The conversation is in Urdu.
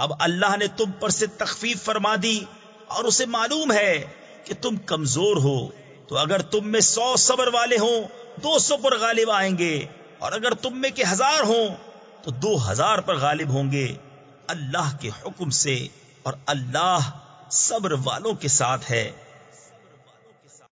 اب اللہ نے تم پر سے تخفیف فرما دی اور اسے معلوم ہے کہ تم کمزور ہو۔ تو اگر تم میں سو صبر والے ہوں، دو سو پر غالب آئیں گے۔ اور اگر تم میں کہ ہزار ہوں، تو دو ہزار پر غالب ہوں گے۔ اللہ کے حکم سے اور اللہ صبر والوں کے ساتھ ہے۔